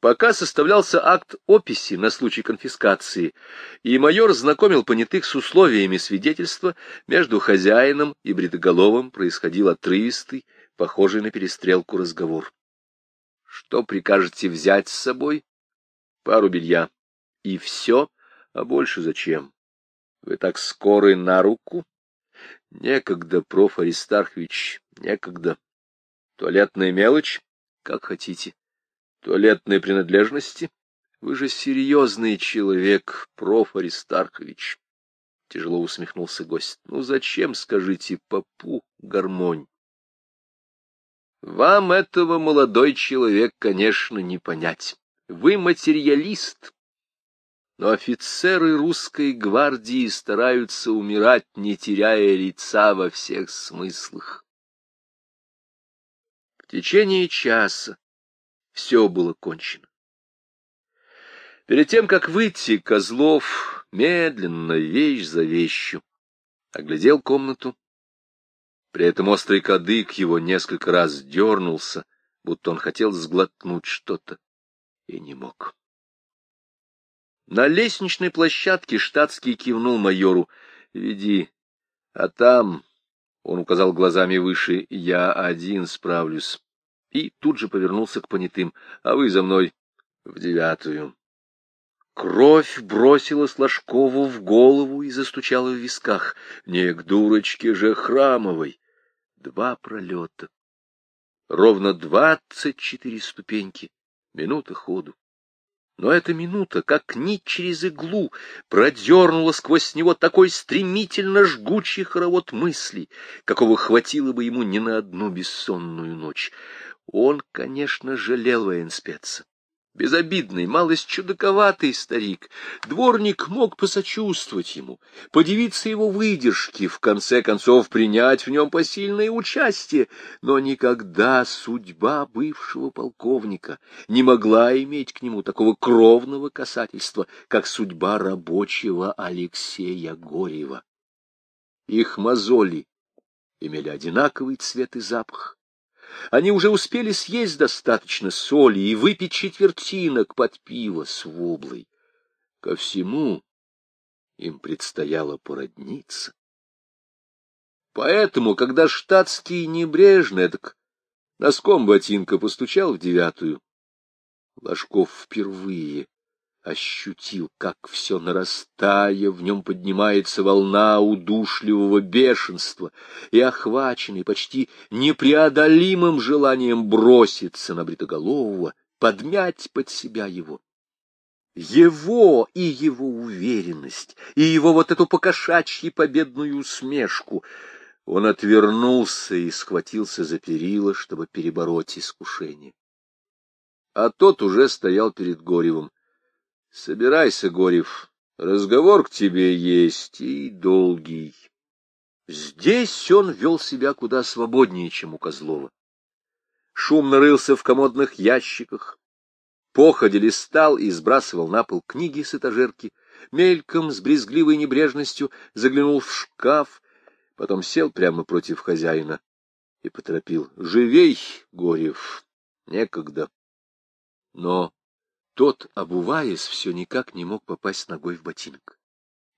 Пока составлялся акт описи на случай конфискации, и майор знакомил понятых с условиями свидетельства, между хозяином и бредоголовым происходил отрывистый, похожий на перестрелку разговор. Что прикажете взять с собой? Пару белья. И все? А больше зачем? Вы так скоры на руку? Некогда, проф. Аристархович, некогда. Туалетная мелочь? Как хотите. Туалетные принадлежности? Вы же серьезный человек, проф. Аристархович. Тяжело усмехнулся гость. Ну зачем, скажите, попу гармонь? Вам этого, молодой человек, конечно, не понять. Вы материалист. Но офицеры русской гвардии стараются умирать, не теряя лица во всех смыслах. В течение часа все было кончено. Перед тем, как выйти, Козлов медленно, вещь за вещью, оглядел комнату. При этом острый кадык его несколько раз дернулся, будто он хотел сглотнуть что-то и не мог. На лестничной площадке штатский кивнул майору. — Веди. А там, — он указал глазами выше, — я один справлюсь и тут же повернулся к понятым. — А вы за мной в девятую. Кровь бросилась Ложкову в голову и застучала в висках. Не к дурочке же храмовой. Два пролета. Ровно двадцать четыре ступеньки. Минута ходу. Но эта минута, как нить через иглу, продернула сквозь него такой стремительно жгучий хоровод мыслей, какого хватило бы ему не на одну бессонную ночь. Он, конечно, жалел военспеца. Безобидный, малость чудаковатый старик. Дворник мог посочувствовать ему, подивиться его выдержке, в конце концов принять в нем посильное участие, но никогда судьба бывшего полковника не могла иметь к нему такого кровного касательства, как судьба рабочего Алексея Горева. Их мозоли имели одинаковый цвет и запах, они уже успели съесть достаточно соли и выпить четвертинок под пиво с воблой. Ко всему им предстояло породниться. Поэтому, когда штатский небрежно, так носком ботинка постучал в девятую, Ложков впервые ощутил, как все нарастая, в нем поднимается волна удушливого бешенства, и, охваченный почти непреодолимым желанием броситься на бритоголового, подмять под себя его. Его и его уверенность, и его вот эту покошачьи победную усмешку. Он отвернулся и схватился за перила, чтобы перебороть искушение. А тот уже стоял перед Горевым. — Собирайся, Горев, разговор к тебе есть и долгий. Здесь он вел себя куда свободнее, чем у Козлова. Шумно рылся в комодных ящиках, походе листал и сбрасывал на пол книги с этажерки, мельком, с брезгливой небрежностью, заглянул в шкаф, потом сел прямо против хозяина и поторопил. — Живей, Горев, некогда. Но тот, обуваясь, все никак не мог попасть ногой в ботинок.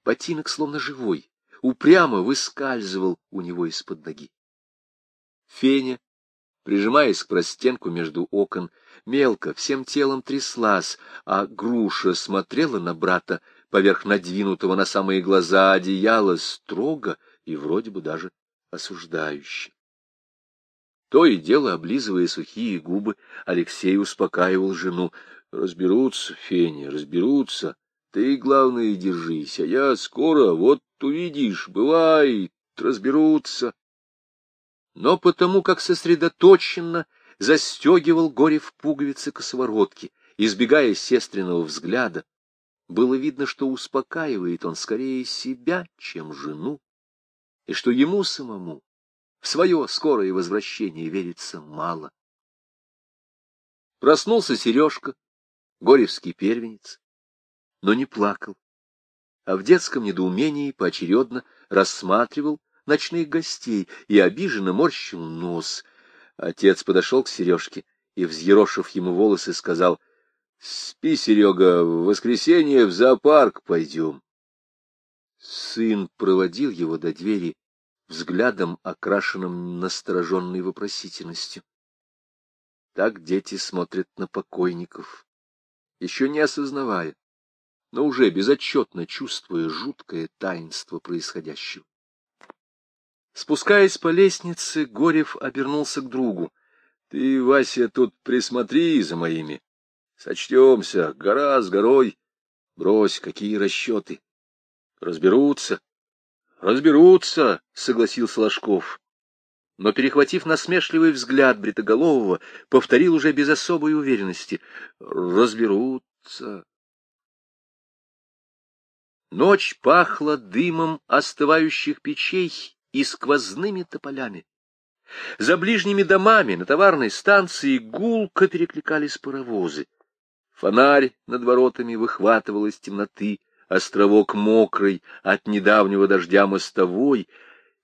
Ботинок, словно живой, упрямо выскальзывал у него из-под ноги. Феня, прижимаясь к простенку между окон, мелко, всем телом тряслась, а груша смотрела на брата поверх надвинутого на самые глаза одеяла строго и вроде бы даже осуждающе. То и дело, облизывая сухие губы, Алексей успокаивал жену. Разберутся, Феня, разберутся. Ты, главное, держись, а я скоро, вот увидишь, бывает, разберутся. Но потому как сосредоточенно застегивал горе в пуговицы косоворотки, избегая сестренного взгляда, было видно, что успокаивает он скорее себя, чем жену, и что ему самому в свое скорое возвращение верится мало. Проснулся Сережка, горевский первенец, но не плакал, а в детском недоумении поочередно рассматривал ночных гостей и обиженно морщил нос. Отец подошел к Сережке и, взъерошив ему волосы, сказал, — Спи, Серега, в воскресенье в зоопарк пойдем. Сын проводил его до двери взглядом, окрашенным настороженной вопросительностью. Так дети смотрят на покойников, еще не осознавая, но уже безотчетно чувствуя жуткое таинство происходящего. Спускаясь по лестнице, Горев обернулся к другу. — Ты, Вася, тут присмотри за моими. Сочтемся, гора с горой. Брось, какие расчеты. Разберутся. Разберутся, согласился Ложков. Но, перехватив насмешливый взгляд Бритоголового, повторил уже без особой уверенности. Разберутся. Ночь пахла дымом остывающих печей и сквозными тополями. За ближними домами на товарной станции гулко перекликались паровозы. Фонарь над воротами выхватывал из темноты островок мокрый от недавнего дождя мостовой,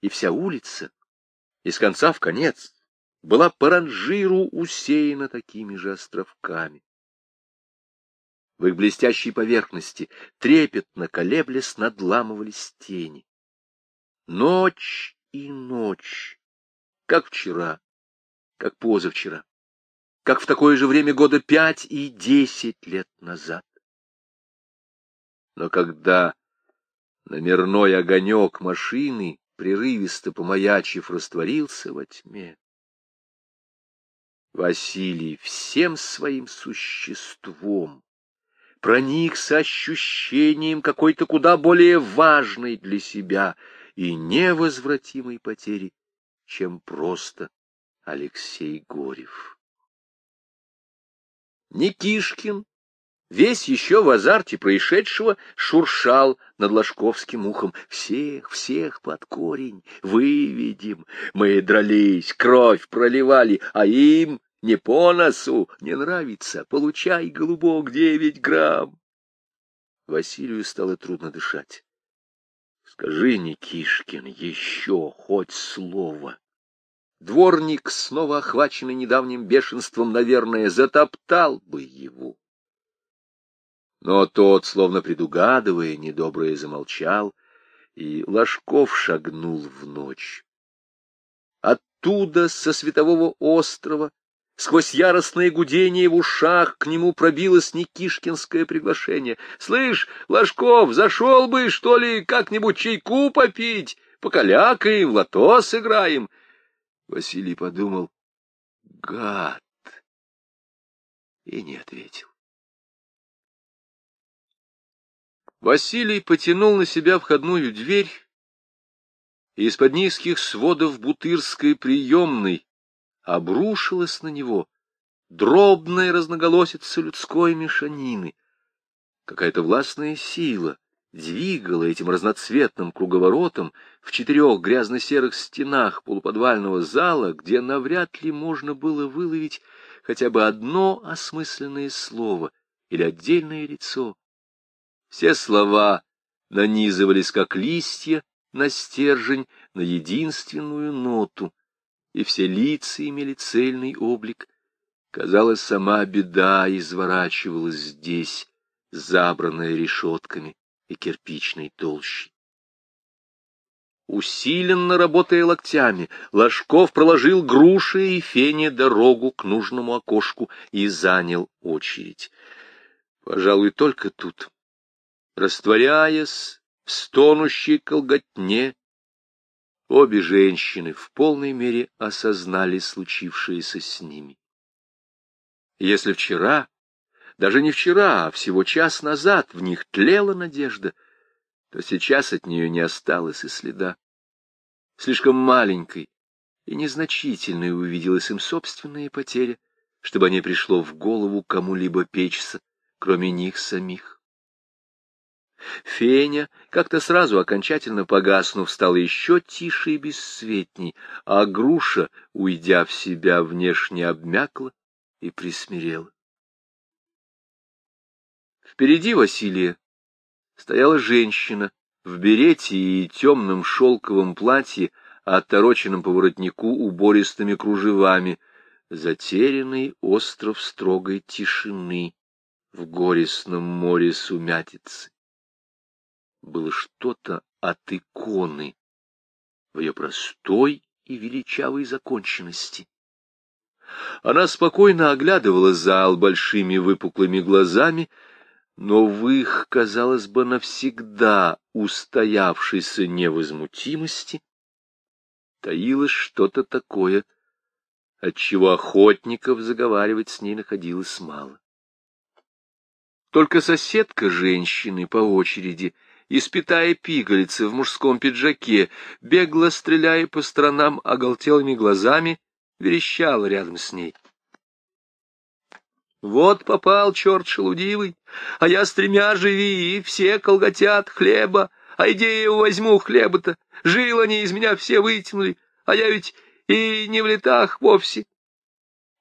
и вся улица, из конца в конец, была по ранжиру усеяна такими же островками. В их блестящей поверхности трепетно колеблясь надламывались тени. Ночь и ночь, как вчера, как позавчера, как в такое же время года пять и десять лет назад. Но когда номерной огонек машины, прерывисто помаячив, растворился во тьме, Василий всем своим существом проникся ощущением какой-то куда более важной для себя и невозвратимой потери, чем просто Алексей Горев. Никишкин весь еще в азарте происшедшего, шуршал над Ложковским ухом. «Всех, всех под корень выведем. Мы дрались, кровь проливали, а им не по носу, не нравится. Получай, голубок, девять грамм». Василию стало трудно дышать. «Скажи, Никишкин, еще хоть слово». Дворник, снова охваченный недавним бешенством, наверное, затоптал бы его. Но тот, словно предугадывая, недоброе замолчал, и Ложков шагнул в ночь. Оттуда, со светового острова, сквозь яростное гудение в ушах, к нему пробилось Никишкинское приглашение. «Слышь, Ложков, зашел бы, что ли, как-нибудь чайку попить? Покалякаем, лото сыграем?» Василий подумал, «Гад!» и не ответил. Василий потянул на себя входную дверь, и из-под низких сводов бутырской приемной обрушилась на него дробная разноголосица людской мешанины. Какая-то властная сила двигала этим разноцветным круговоротом в четырех грязно-серых стенах полуподвального зала, где навряд ли можно было выловить хотя бы одно осмысленное слово или отдельное лицо. Все слова нанизывались, как листья, на стержень, на единственную ноту, и все лица имели цельный облик. Казалось, сама беда изворачивалась здесь, забранная решетками и кирпичной толщей. Усиленно работая локтями, Ложков проложил груши и фене дорогу к нужному окошку и занял очередь. Пожалуй, только тут растворяясь в стонущей колготне, обе женщины в полной мере осознали случившееся с ними. Если вчера, даже не вчера, а всего час назад в них тлела надежда, то сейчас от нее не осталось и следа. Слишком маленькой и незначительной увиделась им собственная потеря, чтобы не пришло в голову кому-либо печься, кроме них самих. Феня, как-то сразу окончательно погаснув, стала еще тише и бесцветней, а груша, уйдя в себя, внешне обмякла и присмирела. Впереди Василия стояла женщина в берете и темном шелковом платье, отороченном по воротнику убористыми кружевами, затерянный остров строгой тишины в горестном море сумятицы. Было что-то от иконы в ее простой и величавой законченности. Она спокойно оглядывала зал большими выпуклыми глазами, но в их, казалось бы, навсегда устоявшейся невозмутимости таилось что-то такое, отчего охотников заговаривать с ней находилось мало. Только соседка женщины по очереди, испитая пигалицы в мужском пиджаке, бегло стреляя по сторонам оголтелыми глазами, верещала рядом с ней. Вот попал черт шелудивый, а я с тремя живи, и все колготят хлеба, а иди я его возьму хлеба-то, жил они из меня все вытянули, а я ведь и не в летах вовсе.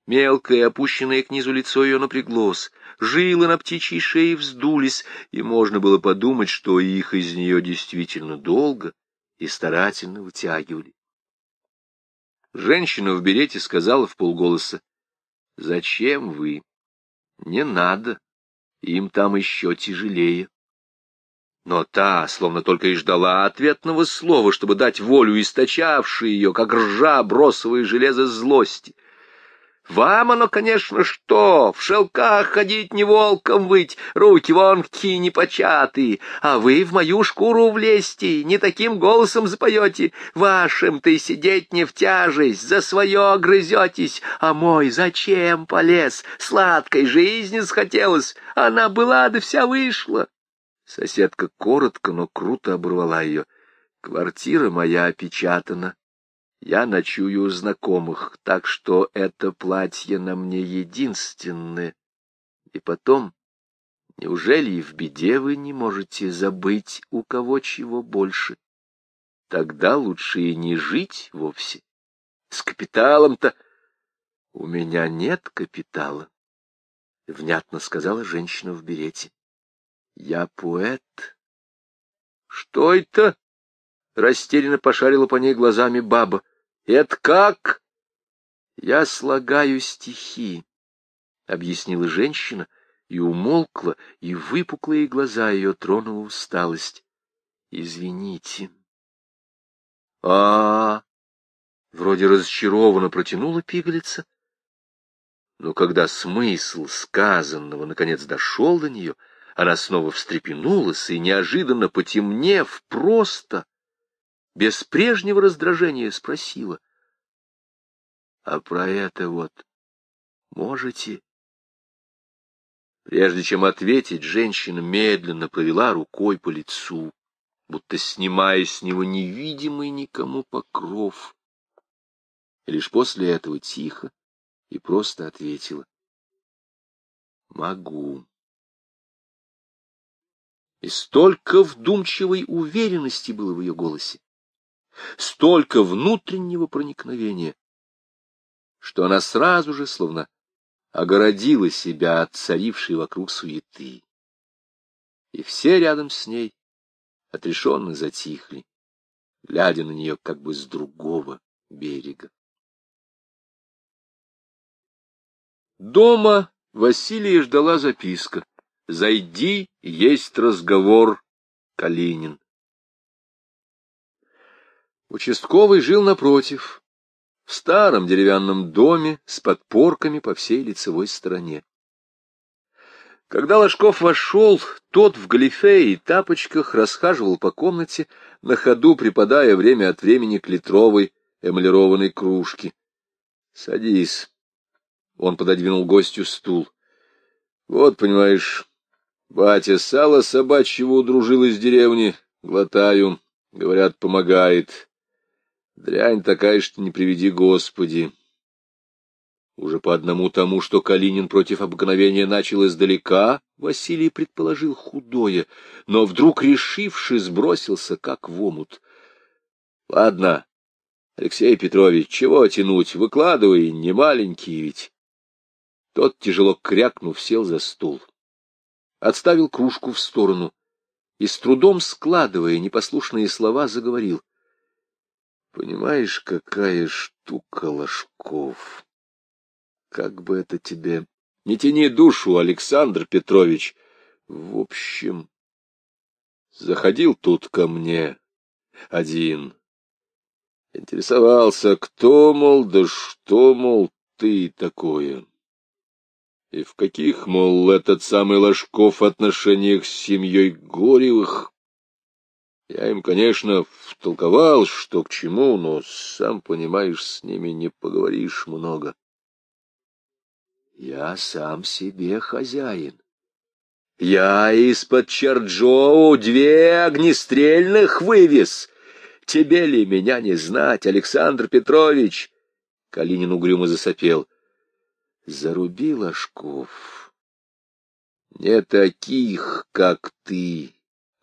Мелкое, опущенное к низу лицо ее напряглось, жилы на птичьей шее вздулись, и можно было подумать, что их из нее действительно долго и старательно вытягивали. Женщина в берете сказала в полголоса, «Зачем вы? Не надо, им там еще тяжелее». Но та, словно только и ждала ответного слова, чтобы дать волю источавшей ее, как ржа бросовое железо злости — вам оно, конечно, что, в шелках ходить не волком выть, руки вон какие непочатые, а вы в мою шкуру влезьте, не таким голосом запоете, вашим-то и сидеть не в тяжесть, за свое грызетесь, а мой зачем полез, сладкой жизни схотелось, она была да вся вышла. Соседка коротко, но круто оборвала ее. Квартира моя опечатана, я ночую у знакомых, так что это платье на мне единственное. И потом, неужели и в беде вы не можете забыть, у кого чего больше? Тогда лучше и не жить вовсе. С капиталом-то... У меня нет капитала, — внятно сказала женщина в берете. Я поэт. Что это? Растерянно пошарила по ней глазами баба. Это как? Я слагаю стихи, объяснила женщина, и умолкла, и выпуклые глаза ее тронула усталость. Извините. А, -а, -а вроде разочарованно протянула пигалица. Но когда смысл сказанного наконец дошел до нее, она снова встрепенулась и, неожиданно потемнев, просто без прежнего раздражения спросила. — А про это вот можете? Прежде чем ответить, женщина медленно провела рукой по лицу, будто снимая с него невидимый никому покров. И лишь после этого тихо и просто ответила. — Могу. И столько вдумчивой уверенности было в ее голосе, столько внутреннего проникновения, что она сразу же словно огородила себя от царившей вокруг суеты. И все рядом с ней отрешенно затихли, глядя на нее как бы с другого берега. Дома Василия ждала записка. «Зайди, есть разговор, Калинин». Участковый жил напротив, в старом деревянном доме с подпорками по всей лицевой стороне. Когда Ложков вошел, тот в галифе и тапочках расхаживал по комнате, на ходу припадая время от времени к литровой эмалированной кружке. — Садись. Он пододвинул гостю стул. — Вот, понимаешь, батя сало собачьего удружил из деревни, глотаю, говорят, помогает. Дрянь такая, что не приведи Господи. Уже по одному тому, что Калинин против обыкновения начал издалека, Василий предположил худое, но вдруг, решившись, сбросился, как в омут. — Ладно, Алексей Петрович, чего тянуть, выкладывай, не маленький ведь. Тот, тяжело крякнув, сел за стул. Отставил кружку в сторону и, с трудом складывая непослушные слова, заговорил. Понимаешь, какая штука, Ложков? Как бы это тебе Не тяни душу, Александр Петрович. В общем, заходил тут ко мне один. Интересовался, кто, мол, да что, мол, ты такое. И в каких, мол, этот самый Ложков отношениях с семьей Горевых? Я им, конечно, втолковал, что к чему, но, сам понимаешь, с ними не поговоришь много. Я сам себе хозяин. Я из-под Чарджоу две огнестрельных вывез. Тебе ли меня не знать, Александр Петрович? Калинин угрюмо засопел. Заруби ложков. Не таких, как ты,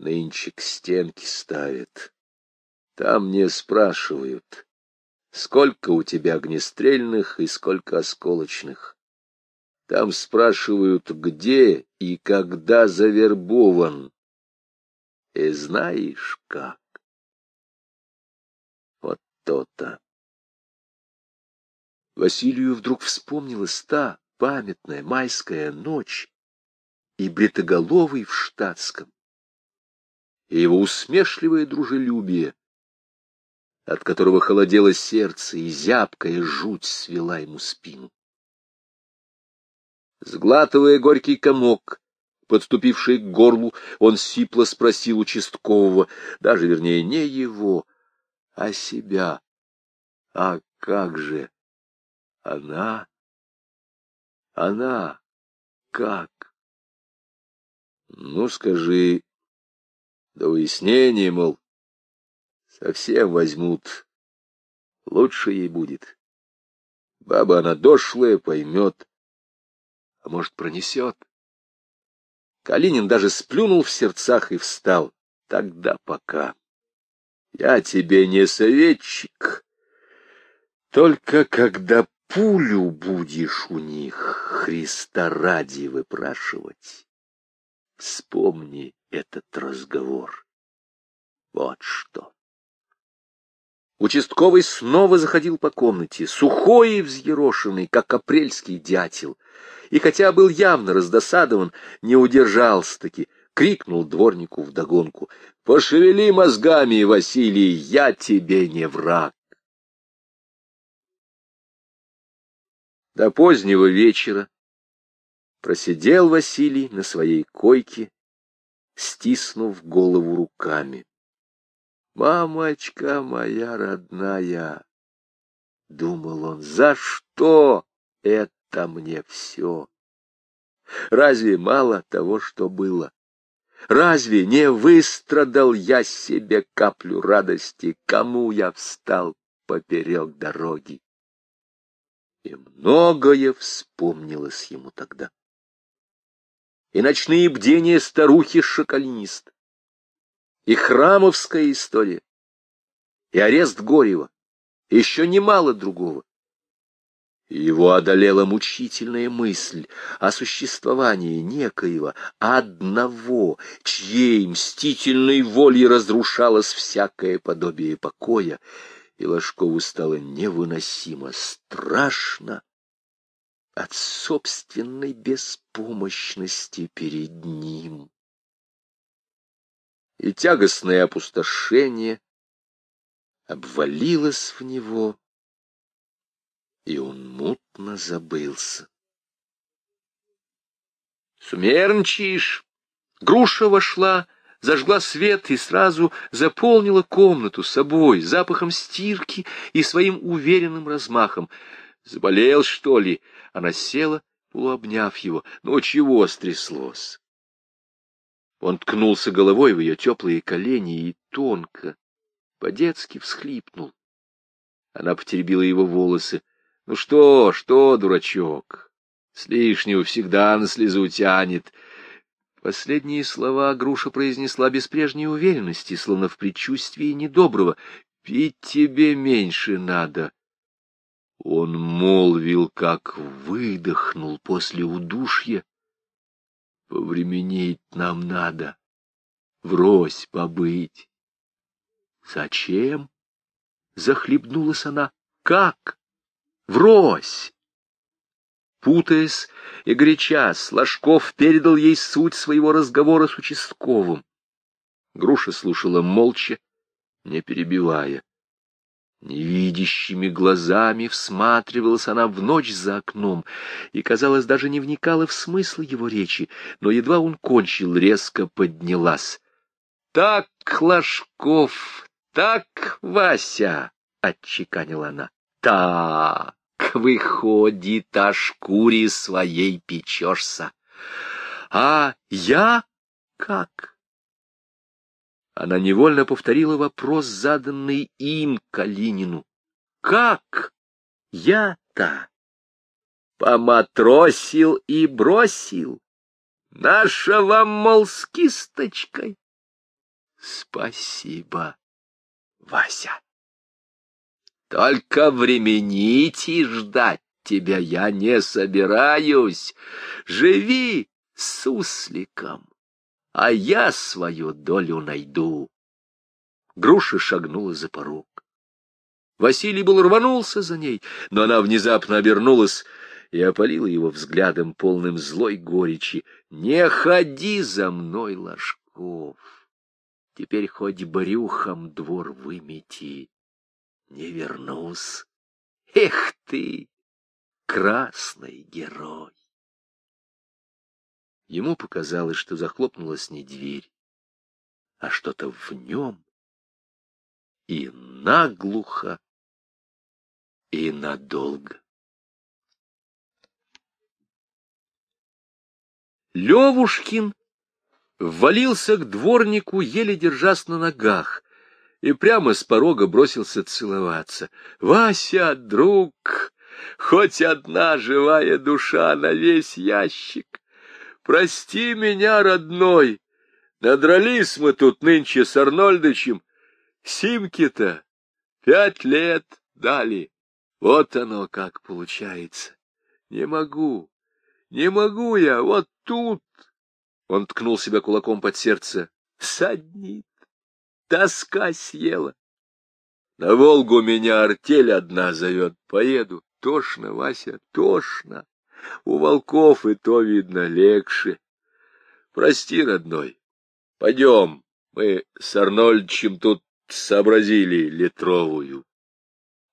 нынче к стенке ставят. Там не спрашивают, сколько у тебя огнестрельных и сколько осколочных. Там спрашивают, где и когда завербован. И знаешь как? Вот то-то. Василию вдруг вспомнилась та памятная майская ночь и бритоголовый в штатском, и его усмешливое дружелюбие, от которого холодело сердце, и зябкая жуть свела ему спину. Сглатывая горький комок, подступивший к горлу, он сипло спросил участкового, даже, вернее, не его, а себя. А как же она? Она как? Ну, скажи, до выяснения, мол, совсем возьмут, лучше ей будет. Баба она дошлая, поймет а может, пронесет. Калинин даже сплюнул в сердцах и встал. Тогда пока. Я тебе не советчик. Только когда пулю будешь у них Христа ради выпрашивать, вспомни этот разговор. Вот что. Участковый снова заходил по комнате, сухой и взъерошенный, как апрельский дятел, и хотя был явно раздосадован, не удержался-таки, крикнул дворнику вдогонку. — Пошевели мозгами, Василий, я тебе не враг. До позднего вечера просидел Василий на своей койке, стиснув голову руками. Мамочка моя родная, думал он, за что это мне все? Разве мало того, что было? Разве не выстрадал я себе каплю радости, кому я встал поперек дороги? И многое вспомнилось ему тогда. И ночные бдения старухи-шоколинист, и храмовская история, и арест Горева, и еще немало другого. Его одолела мучительная мысль о существовании некоего одного, чьей мстительной волей разрушалось всякое подобие покоя, и Ложкову стало невыносимо страшно от собственной беспомощности перед ним и тягостное опустошение обвалилось в него, и он мутно забылся. Сумерничаешь? Груша вошла, зажгла свет и сразу заполнила комнату собой, запахом стирки и своим уверенным размахом. Заболел, что ли? Она села, полуобняв его. Ну, чего стряслось? Он ткнулся головой в ее теплые колени и тонко, по-детски всхлипнул. Она потеребила его волосы. — Ну что, что, дурачок, с лишнего всегда на слезу тянет. Последние слова Груша произнесла без прежней уверенности, словно в предчувствии недоброго. — Пить тебе меньше надо. Он молвил, как выдохнул после удушья. Повременить нам надо, врозь побыть. Зачем? Захлебнулась она. Как? Врозь! Путаясь и горячась, Ложков передал ей суть своего разговора с участковым. Груша слушала молча, не перебивая. Невидящими глазами всматривалась она в ночь за окном и, казалось, даже не вникала в смысл его речи, но едва он кончил, резко поднялась. — Так, Ложков, так, Вася! — отчеканила она. — Так, выходит, о шкуре своей печешься. А я как? Она невольно повторила вопрос, заданный им, Калинину. «Как я-то?» Поматросил и бросил. Наша вам, мол, с кисточкой. Спасибо, Вася. Только временить и ждать тебя я не собираюсь. Живи с сусликом а я свою долю найду. Груша шагнула за порог. Василий был рванулся за ней, но она внезапно обернулась и опалила его взглядом, полным злой горечи. «Не ходи за мной, Ложков! Теперь хоть брюхом двор вымети, не вернусь. Эх ты, красный герой!» Ему показалось, что захлопнулась не дверь, а что-то в нем, и наглухо, и надолго. Левушкин ввалился к дворнику, еле держась на ногах, и прямо с порога бросился целоваться. «Вася, друг, хоть одна живая душа на весь ящик!» Прости меня, родной, надрались мы тут нынче с Арнольдычем. Симки-то пять лет дали. Вот оно как получается. Не могу, не могу я, вот тут. Он ткнул себя кулаком под сердце. Саднит, тоска съела. На Волгу меня артель одна зовет, поеду. Тошно, Вася, тошно. У волков и то, видно, легче. Прости, родной. Пойдем, мы с Арнольдчем тут сообразили литровую.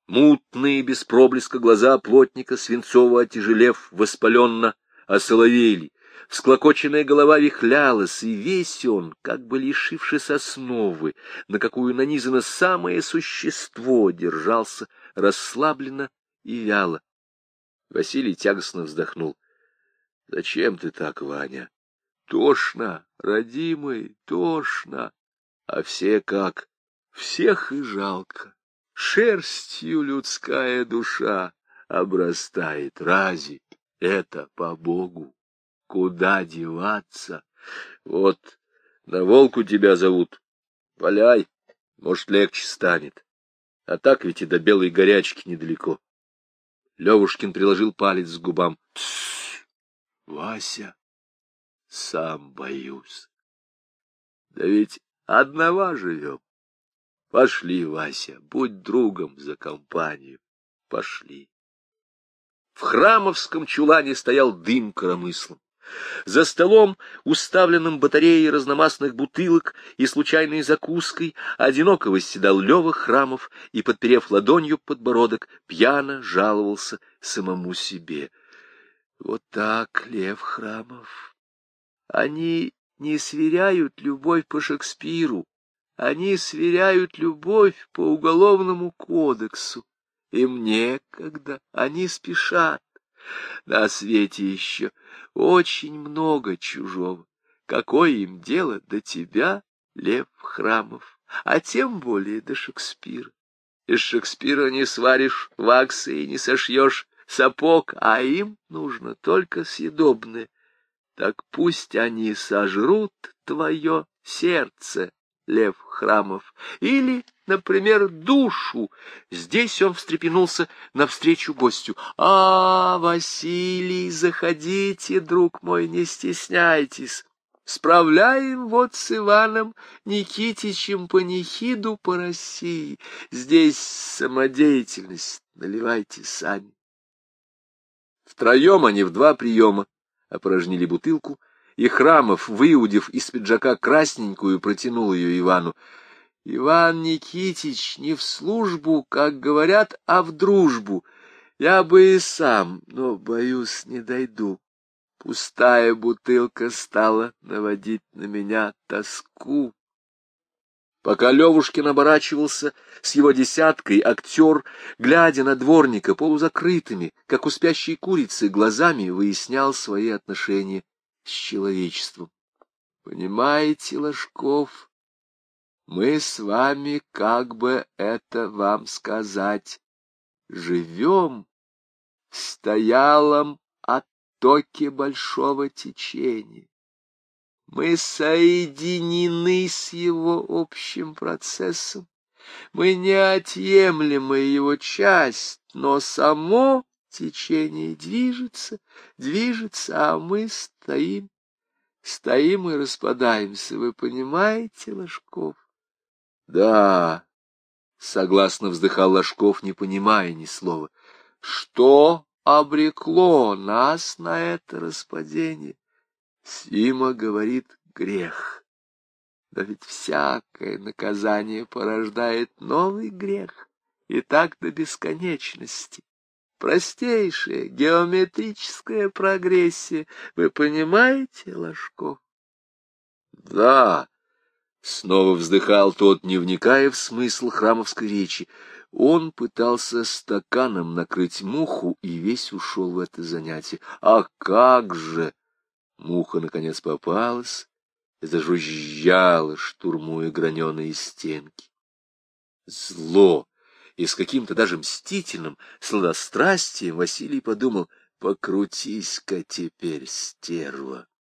Мутные, без проблеска глаза плотника, свинцово отяжелев, воспаленно осоловели. Всклокоченная голова вихлялась, и весь он, как бы лишившись основы, на какую нанизано самое существо, держался расслабленно и вяло. Василий тягостно вздохнул. — Зачем ты так, Ваня? Тошно, родимый, тошно. А все как? Всех и жалко. Шерстью людская душа обрастает. Рази это по Богу? Куда деваться? Вот на волку тебя зовут. Валяй, может, легче станет. А так ведь и до белой горячки недалеко. Левушкин приложил палец к губам. — Тссс, Вася, сам боюсь. Да ведь одного живем. Пошли, Вася, будь другом за компанию. Пошли. В храмовском чулане стоял дым коромыслом. За столом, уставленным батареей разномастных бутылок и случайной закуской, одиноко восседал Лева Храмов и, подперев ладонью подбородок, пьяно жаловался самому себе. Вот так, Лев Храмов. Они не сверяют любовь по Шекспиру, они сверяют любовь по уголовному кодексу. Им некогда, они спешат. На свете еще очень много чужого. Какое им дело до тебя, Лев Храмов, а тем более до Шекспира? Из Шекспира не сваришь ваксы и не сошьешь сапог, а им нужно только съедобное. Так пусть они сожрут твое сердце, Лев Храмов, или, например, душу. Здесь он встрепенулся навстречу гостю. — А, Василий, заходите, друг мой, не стесняйтесь. Справляем вот с Иваном Никитичем панихиду по России. Здесь самодеятельность, наливайте сами. Втроем они в два приема опорожнили бутылку, и Храмов, выудив из пиджака красненькую, протянул ее Ивану. — Иван Никитич, не в службу, как говорят, а в дружбу. Я бы и сам, но, боюсь, не дойду. Пустая бутылка стала наводить на меня тоску. Пока Левушкин оборачивался с его десяткой, актер, глядя на дворника полузакрытыми, как у спящей курицы, глазами выяснял свои отношения с человечеством. Понимаете, Ложков, мы с вами, как бы это вам сказать, живем в стоялом оттоке большого течения. Мы соединены с его общим процессом. Мы неотъемлемая его часть, но само течение движется, движется, а мы стоим, стоим и распадаемся. Вы понимаете, Ложков? Да, согласно вздыхал Ложков, не понимая ни слова. Что обрекло нас на это распадение? Сима говорит грех. Но ведь всякое наказание порождает новый грех, и так до бесконечности. Простейшая геометрическая прогрессия. Вы понимаете, Ложков? Да, снова вздыхал тот, не вникая в смысл храмовской речи. Он пытался стаканом накрыть муху и весь ушел в это занятие. А как же! Муха, наконец, попалась и зажужжала, штурмуя граненые стенки. Зло и с каким-то даже мстительным сладострастием Василий подумал, покрутись-ка теперь, стерва.